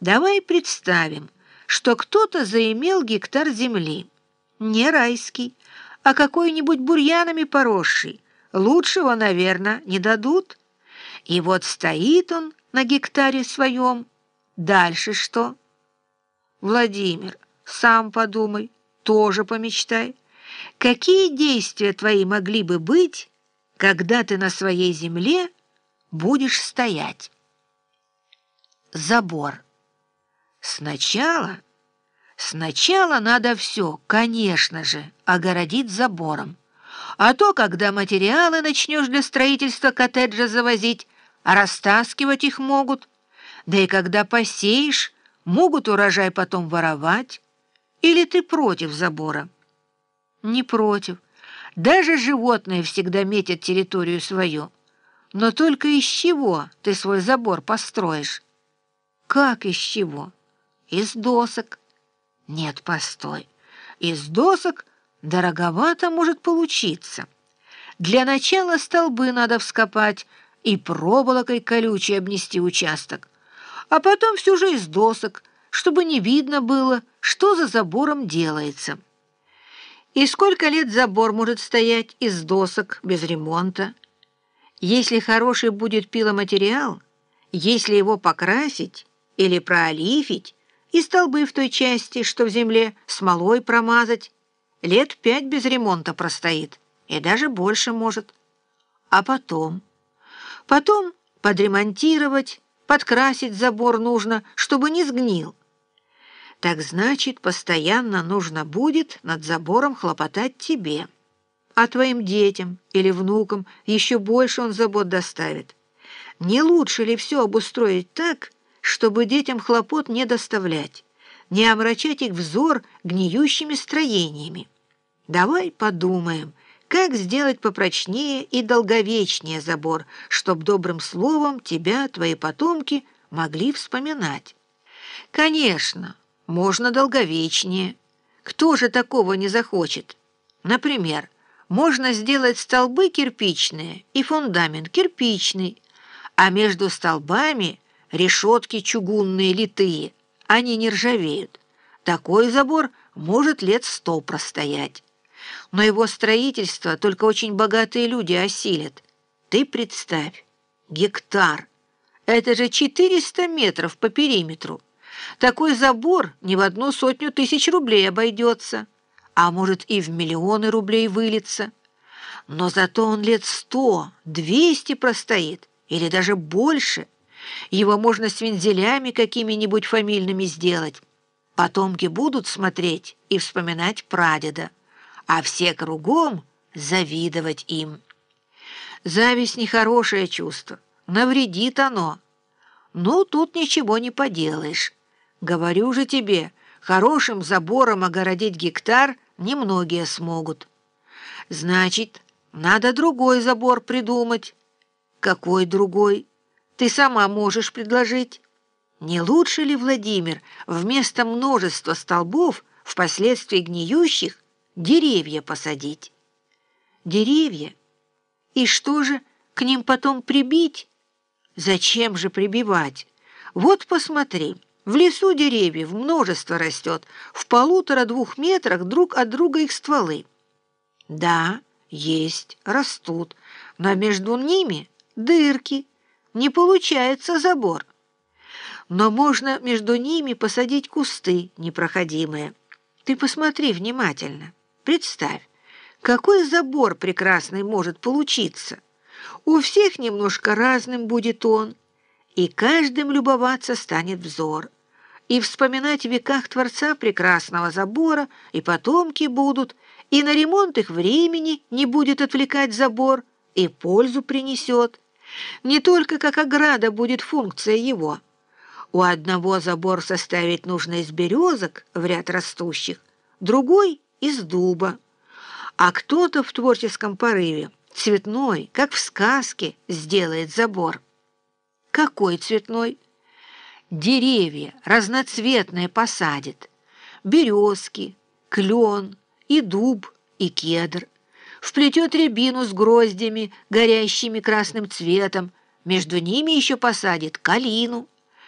Давай представим, что кто-то заимел гектар земли. Не райский, а какой-нибудь бурьянами поросший. Лучшего, наверное, не дадут. И вот стоит он на гектаре своем. Дальше что? Владимир, сам подумай, тоже помечтай. Какие действия твои могли бы быть, когда ты на своей земле будешь стоять? Забор. Сначала, сначала надо все, конечно же, огородить забором. А то, когда материалы начнешь для строительства коттеджа завозить, а растаскивать их могут, да и когда посеешь, могут урожай потом воровать. Или ты против забора? Не против. Даже животные всегда метят территорию свою. Но только из чего ты свой забор построишь? Как из чего? Из досок. Нет, постой. Из досок дороговато может получиться. Для начала столбы надо вскопать и проволокой колючей обнести участок, а потом всю же из досок, чтобы не видно было, что за забором делается. И сколько лет забор может стоять из досок без ремонта? Если хороший будет пиломатериал, если его покрасить или проолифить, и столбы в той части, что в земле, смолой промазать. Лет пять без ремонта простоит, и даже больше может. А потом? Потом подремонтировать, подкрасить забор нужно, чтобы не сгнил. Так значит, постоянно нужно будет над забором хлопотать тебе. А твоим детям или внукам еще больше он забот доставит. Не лучше ли все обустроить так, чтобы детям хлопот не доставлять, не омрачать их взор гниющими строениями. Давай подумаем, как сделать попрочнее и долговечнее забор, чтоб добрым словом тебя, твои потомки, могли вспоминать. Конечно, можно долговечнее. Кто же такого не захочет? Например, можно сделать столбы кирпичные и фундамент кирпичный, а между столбами – решетки чугунные литые, они не ржавеют. Такой забор может лет сто простоять. Но его строительство только очень богатые люди осилят. Ты представь, гектар. Это же 400 метров по периметру. Такой забор не в одну сотню тысяч рублей обойдется, а может и в миллионы рублей вылиться. Но зато он лет сто, двести простоит, или даже больше – его можно с вензелями какими-нибудь фамильными сделать. Потомки будут смотреть и вспоминать прадеда, а все кругом завидовать им. Зависть — нехорошее чувство, навредит оно. Ну, тут ничего не поделаешь. Говорю же тебе, хорошим забором огородить гектар немногие смогут. Значит, надо другой забор придумать. Какой другой? Ты сама можешь предложить. Не лучше ли, Владимир, вместо множества столбов, впоследствии гниющих, деревья посадить? Деревья? И что же, к ним потом прибить? Зачем же прибивать? Вот посмотри, в лесу деревьев множество растет, в полутора-двух метрах друг от друга их стволы. Да, есть, растут, но между ними дырки, не получается забор. Но можно между ними посадить кусты непроходимые. Ты посмотри внимательно. Представь, какой забор прекрасный может получиться. У всех немножко разным будет он, и каждым любоваться станет взор. И вспоминать в веках Творца прекрасного забора и потомки будут, и на ремонт их времени не будет отвлекать забор, и пользу принесет. Не только как ограда будет функция его. У одного забор составить нужно из березок в ряд растущих, другой — из дуба. А кто-то в творческом порыве цветной, как в сказке, сделает забор. Какой цветной? Деревья разноцветные посадит. Березки, клен и дуб, и кедр — вплетет рябину с гроздями, горящими красным цветом, между ними еще посадит калину —